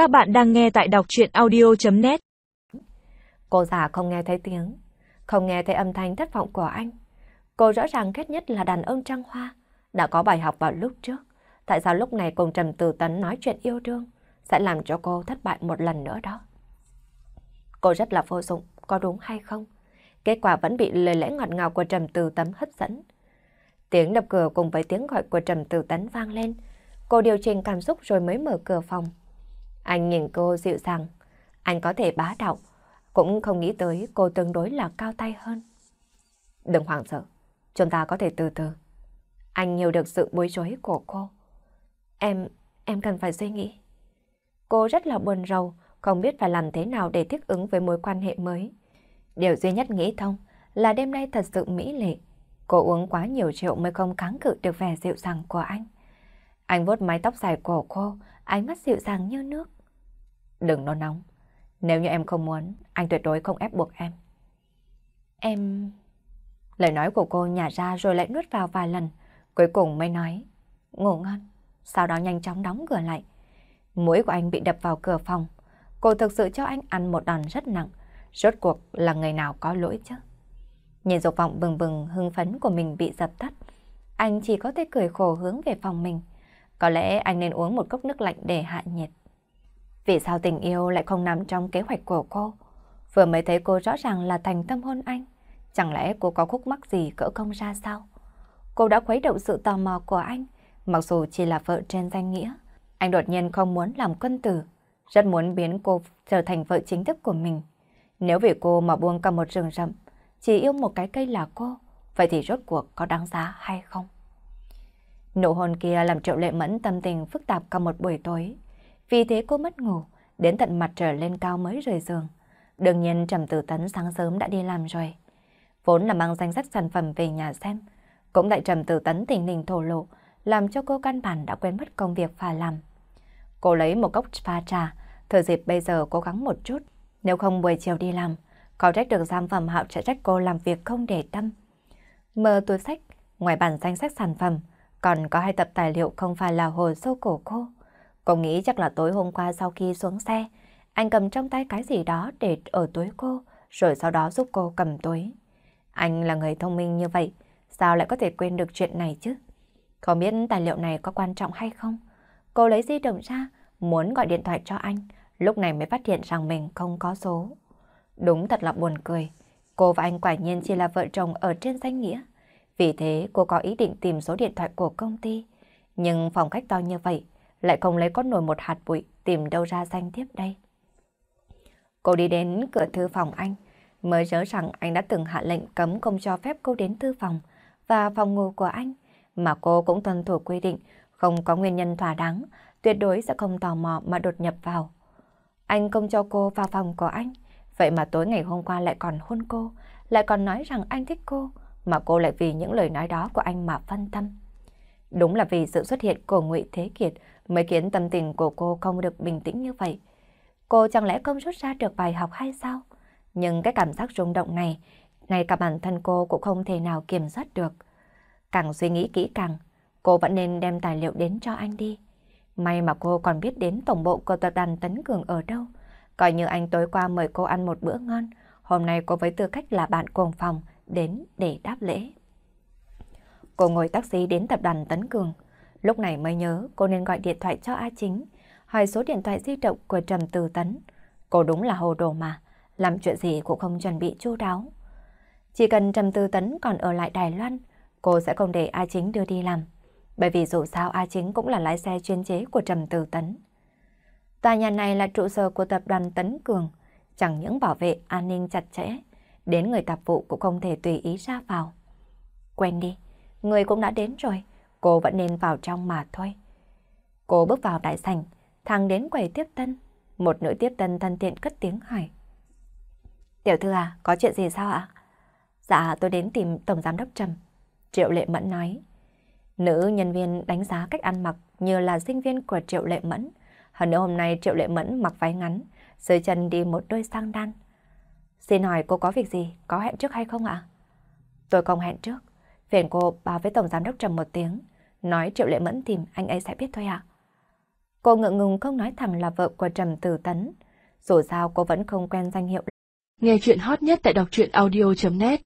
Các bạn đang nghe tại đọc chuyện audio.net Cô già không nghe thấy tiếng, không nghe thấy âm thanh thất vọng của anh. Cô rõ ràng ghét nhất là đàn ông trăng hoa, đã có bài học vào lúc trước. Tại sao lúc này cùng Trầm Tử Tấn nói chuyện yêu đương sẽ làm cho cô thất bại một lần nữa đó? Cô rất là vô dụng, có đúng hay không? Kết quả vẫn bị lời lẽ ngọt ngào của Trầm Tử Tấn hấp dẫn. Tiếng đập cửa cùng với tiếng gọi của Trầm Tử Tấn vang lên. Cô điều chỉnh cảm xúc rồi mới mở cửa phòng. Anh nhìn cô dịu dàng. Anh có thể bá đạo. Cũng không nghĩ tới cô tương đối là cao tay hơn. Đừng hoảng sợ. Chúng ta có thể từ từ. Anh hiểu được sự bối rối của cô. Em, em cần phải suy nghĩ. Cô rất là buồn rầu, không biết phải làm thế nào để thích ứng với mối quan hệ mới. Điều duy nhất nghĩ thông là đêm nay thật sự mỹ lệ. Cô uống quá nhiều rượu mới không kháng cự được vẻ dịu dàng của anh. Anh vuốt mái tóc dài của cô, ánh mắt dịu dàng như nước. Đừng nôn nóng. Nếu như em không muốn, anh tuyệt đối không ép buộc em. Em... Lời nói của cô nhả ra rồi lại nuốt vào vài lần. Cuối cùng mới nói, ngủ ngon. Sau đó nhanh chóng đóng cửa lại. Mũi của anh bị đập vào cửa phòng. Cô thực sự cho anh ăn một đòn rất nặng. Rốt cuộc là người nào có lỗi chứ? Nhìn dục vọng bừng bừng hưng phấn của mình bị dập tắt. Anh chỉ có thể cười khổ hướng về phòng mình. Có lẽ anh nên uống một cốc nước lạnh để hạ nhiệt. Vì sao tình yêu lại không nằm trong kế hoạch của cô? Vừa mới thấy cô rõ ràng là thành tâm hôn anh. Chẳng lẽ cô có khúc mắc gì cỡ không ra sao? Cô đã khuấy động sự tò mò của anh, mặc dù chỉ là vợ trên danh nghĩa. Anh đột nhiên không muốn làm quân tử, rất muốn biến cô trở thành vợ chính thức của mình. Nếu vì cô mà buông cả một rừng rậm, chỉ yêu một cái cây là cô, vậy thì rốt cuộc có đáng giá hay không? Nụ hôn kia làm triệu lệ mẫn tâm tình phức tạp cả một buổi tối. Vì thế cô mất ngủ, đến tận mặt trở lên cao mới rời giường. Đương nhiên Trầm Tử Tấn sáng sớm đã đi làm rồi. Vốn là mang danh sách sản phẩm về nhà xem. Cũng đại Trầm Tử Tấn tình hình thổ lộ, làm cho cô căn bản đã quên mất công việc phải làm. Cô lấy một cốc pha trà, thời dịp bây giờ cố gắng một chút. Nếu không buổi chiều đi làm, có trách được giam phẩm hạo sẽ trách cô làm việc không để tâm. Mở túi sách, ngoài bản danh sách sản phẩm, còn có hai tập tài liệu không phải là hồ sâu cổ cô. Cô nghĩ chắc là tối hôm qua sau khi xuống xe, anh cầm trong tay cái gì đó để ở túi cô, rồi sau đó giúp cô cầm túi. Anh là người thông minh như vậy, sao lại có thể quên được chuyện này chứ? Không biết tài liệu này có quan trọng hay không? Cô lấy di động ra, muốn gọi điện thoại cho anh, lúc này mới phát hiện rằng mình không có số. Đúng thật là buồn cười. Cô và anh quả nhiên chỉ là vợ chồng ở trên danh nghĩa. Vì thế cô có ý định tìm số điện thoại của công ty. Nhưng phòng khách to như vậy, lại không lấy con nổi một hạt bụi tìm đâu ra danh tiếp đây. Cô đi đến cửa thư phòng anh, mới nhớ rằng anh đã từng hạ lệnh cấm không cho phép cô đến thư phòng và phòng ngủ của anh, mà cô cũng tuân thủ quy định, không có nguyên nhân thỏa đáng, tuyệt đối sẽ không tò mò mà đột nhập vào. Anh không cho cô vào phòng của anh, vậy mà tối ngày hôm qua lại còn hôn cô, lại còn nói rằng anh thích cô, mà cô lại vì những lời nói đó của anh mà phân tâm. Đúng là vì sự xuất hiện của Ngụy Thế Kiệt mới khiến tâm tình của cô không được bình tĩnh như vậy. Cô chẳng lẽ không rút ra được bài học hay sao? Nhưng cái cảm giác rung động này, ngay cả bản thân cô cũng không thể nào kiểm soát được. Càng suy nghĩ kỹ càng, cô vẫn nên đem tài liệu đến cho anh đi. May mà cô còn biết đến tổng bộ của tập đoàn Tấn Cường ở đâu. Coi như anh tối qua mời cô ăn một bữa ngon, hôm nay cô với tư cách là bạn cùng phòng đến để đáp lễ. Cô ngồi taxi đến tập đoàn Tấn Cường. Lúc này mới nhớ cô nên gọi điện thoại cho A Chính, hỏi số điện thoại di động của Trầm Từ Tấn. Cô đúng là hồ đồ mà, làm chuyện gì cũng không chuẩn bị chu đáo. Chỉ cần Trầm Từ Tấn còn ở lại Đài Loan, cô sẽ không để A Chính đưa đi làm. Bởi vì dù sao A Chính cũng là lái xe chuyên chế của Trầm Từ Tấn. Tòa nhà này là trụ sở của tập đoàn Tấn Cường, chẳng những bảo vệ an ninh chặt chẽ, đến người tạp vụ cũng không thể tùy ý ra vào. Quen đi, người cũng đã đến rồi, cô vẫn nên vào trong mà thôi. Cô bước vào đại sảnh, thang đến quầy tiếp tân. Một nữ tiếp tân thân thiện cất tiếng hỏi. Tiểu thư à, có chuyện gì sao ạ? Dạ, tôi đến tìm Tổng Giám đốc Trầm. Triệu Lệ Mẫn nói. Nữ nhân viên đánh giá cách ăn mặc như là sinh viên của Triệu Lệ Mẫn. Hơn nữa hôm nay Triệu Lệ Mẫn mặc váy ngắn, dưới chân đi một đôi sang đan. Xin hỏi cô có việc gì, có hẹn trước hay không ạ? Tôi không hẹn trước. Phiền cô báo với Tổng Giám đốc Trầm một tiếng. Nói Triệu Lệ Mẫn tìm, anh ấy sẽ biết thôi ạ. Cô ngượng ngùng không nói thẳng là vợ của Trầm Tử Tấn. Dù sao cô vẫn không quen danh hiệu. Nghe chuyện hot nhất tại đọc truyện audio.net